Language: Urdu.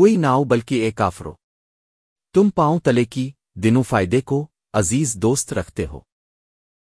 کوئی ناؤ بلکہ ایک آفرو تم پاؤں تلے کی دنوں فائدے کو عزیز دوست رکھتے ہو۔